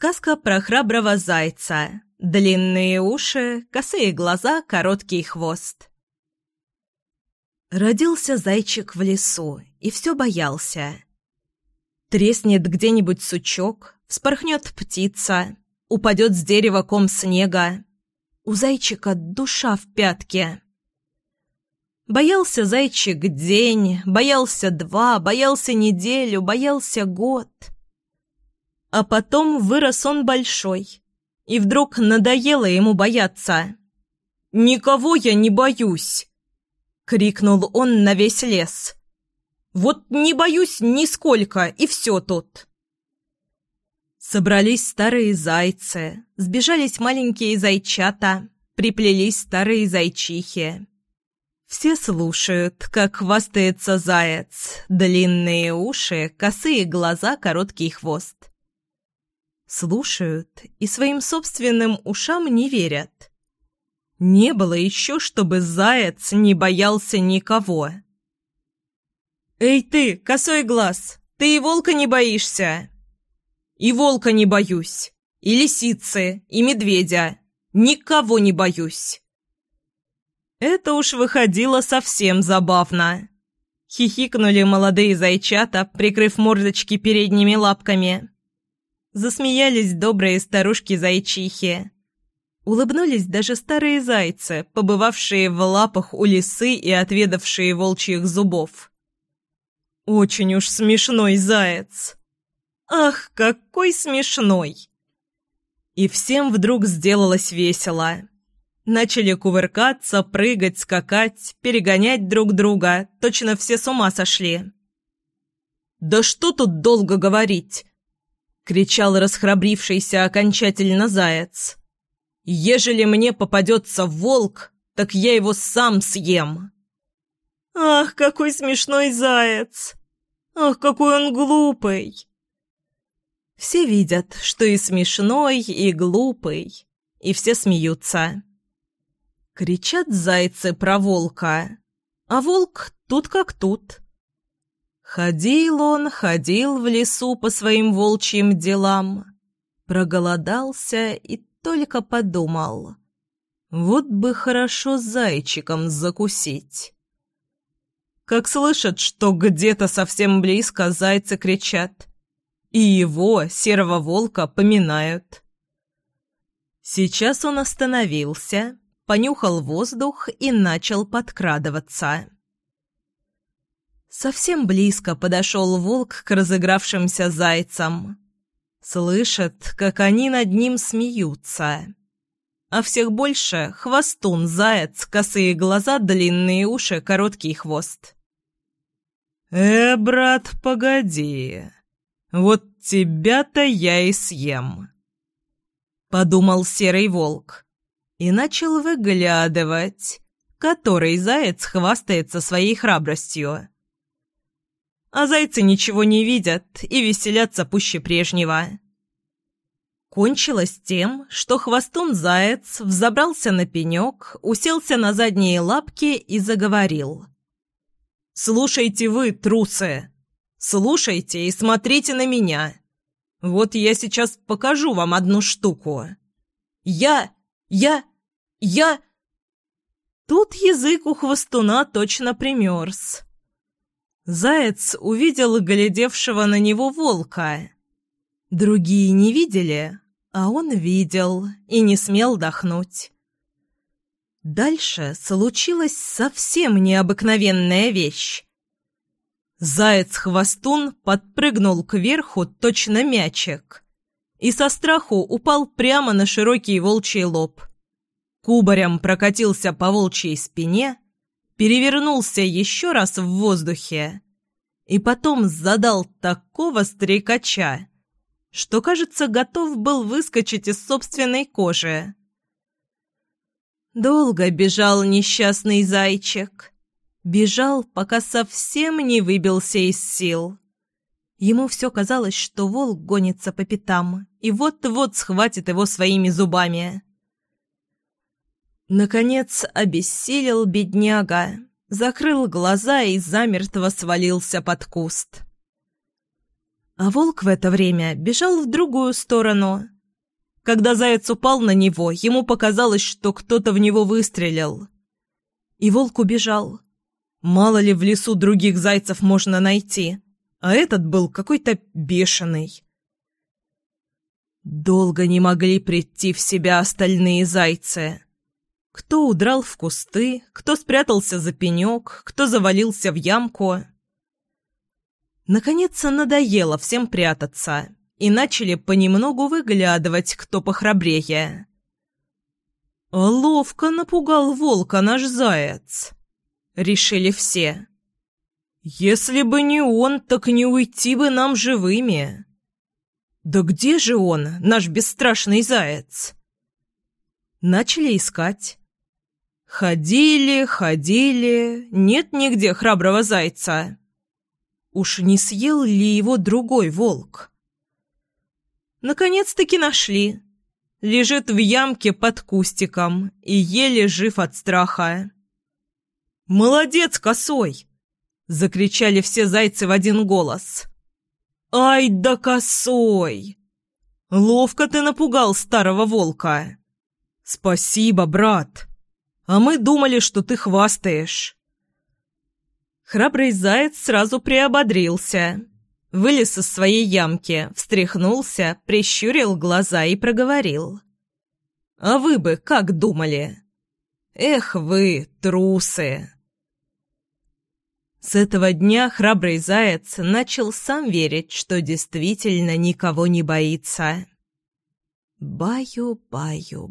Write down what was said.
Сказка про храброго зайца. Длинные уши, косые глаза, короткий хвост. Родился зайчик в лесу и все боялся. Треснет где-нибудь сучок, вспорхнет птица, упадет с дерева ком снега. У зайчика душа в пятке. Боялся зайчик день, боялся два, боялся неделю, боялся год — а потом вырос он большой, и вдруг надоело ему бояться. «Никого я не боюсь!» — крикнул он на весь лес. «Вот не боюсь нисколько, и все тут!» Собрались старые зайцы, сбежались маленькие зайчата, приплелись старые зайчихи. Все слушают, как хвастается заяц, длинные уши, косые глаза, короткий хвост слушают и своим собственным ушам не верят. Не было еще, чтобы заяц не боялся никого. «Эй ты, косой глаз, ты и волка не боишься?» «И волка не боюсь, и лисицы, и медведя. Никого не боюсь». Это уж выходило совсем забавно. Хихикнули молодые зайчата, прикрыв мордочки передними лапками. Засмеялись добрые старушки-зайчихи. Улыбнулись даже старые зайцы, побывавшие в лапах у лисы и отведавшие волчьих зубов. «Очень уж смешной заяц!» «Ах, какой смешной!» И всем вдруг сделалось весело. Начали кувыркаться, прыгать, скакать, перегонять друг друга. Точно все с ума сошли. «Да что тут долго говорить? — кричал расхрабрившийся окончательно заяц. «Ежели мне попадется волк, так я его сам съем!» «Ах, какой смешной заяц! Ах, какой он глупый!» Все видят, что и смешной, и глупый, и все смеются. Кричат зайцы про волка, а волк тут как тут. Ходил он, ходил в лесу по своим волчьим делам, проголодался и только подумал. Вот бы хорошо зайчиком закусить. Как слышат, что где-то совсем близко зайцы кричат, и его, серого волка, поминают. Сейчас он остановился, понюхал воздух и начал подкрадываться. Совсем близко подошел волк к разыгравшимся зайцам. Слышит, как они над ним смеются. А всех больше — хвостун, заяц, косые глаза, длинные уши, короткий хвост. «Э, брат, погоди. Вот тебя-то я и съем», — подумал серый волк и начал выглядывать, который заяц хвастается своей храбростью а зайцы ничего не видят и веселятся пуще прежнего. Кончилось тем, что хвостун-заяц взобрался на пенек, уселся на задние лапки и заговорил. «Слушайте вы, трусы! Слушайте и смотрите на меня! Вот я сейчас покажу вам одну штуку. Я... я... я...» Тут язык у хвостуна точно примерз. Заяц увидел глядевшего на него волка. Другие не видели, а он видел и не смел дохнуть. Дальше случилась совсем необыкновенная вещь. Заяц-хвостун подпрыгнул кверху точно мячик и со страху упал прямо на широкий волчий лоб. Кубарем прокатился по волчьей спине перевернулся еще раз в воздухе и потом задал такого стрекача, что, кажется, готов был выскочить из собственной кожи. Долго бежал несчастный зайчик. Бежал, пока совсем не выбился из сил. Ему все казалось, что волк гонится по пятам и вот-вот схватит его своими зубами. Наконец обессилел бедняга, закрыл глаза и замертво свалился под куст. А волк в это время бежал в другую сторону. Когда заяц упал на него, ему показалось, что кто-то в него выстрелил. И волк убежал. Мало ли в лесу других зайцев можно найти, а этот был какой-то бешеный. Долго не могли прийти в себя остальные зайцы. Кто удрал в кусты, кто спрятался за пенек, кто завалился в ямку. Наконец надоело всем прятаться, и начали понемногу выглядывать, кто похрабрее. «Ловко напугал волка наш заяц», — решили все. «Если бы не он, так не уйти бы нам живыми». «Да где же он, наш бесстрашный заяц?» Начали искать. Ходили, ходили, нет нигде храброго зайца. Уж не съел ли его другой волк? Наконец-таки нашли. Лежит в ямке под кустиком и еле жив от страха. «Молодец, косой!» — закричали все зайцы в один голос. «Ай да косой! Ловко ты напугал старого волка!» «Спасибо, брат! А мы думали, что ты хвастаешь!» Храбрый заяц сразу приободрился. Вылез из своей ямки, встряхнулся, прищурил глаза и проговорил. «А вы бы как думали?» «Эх вы, трусы!» С этого дня храбрый заяц начал сам верить, что действительно никого не боится. Баю-баю-баю.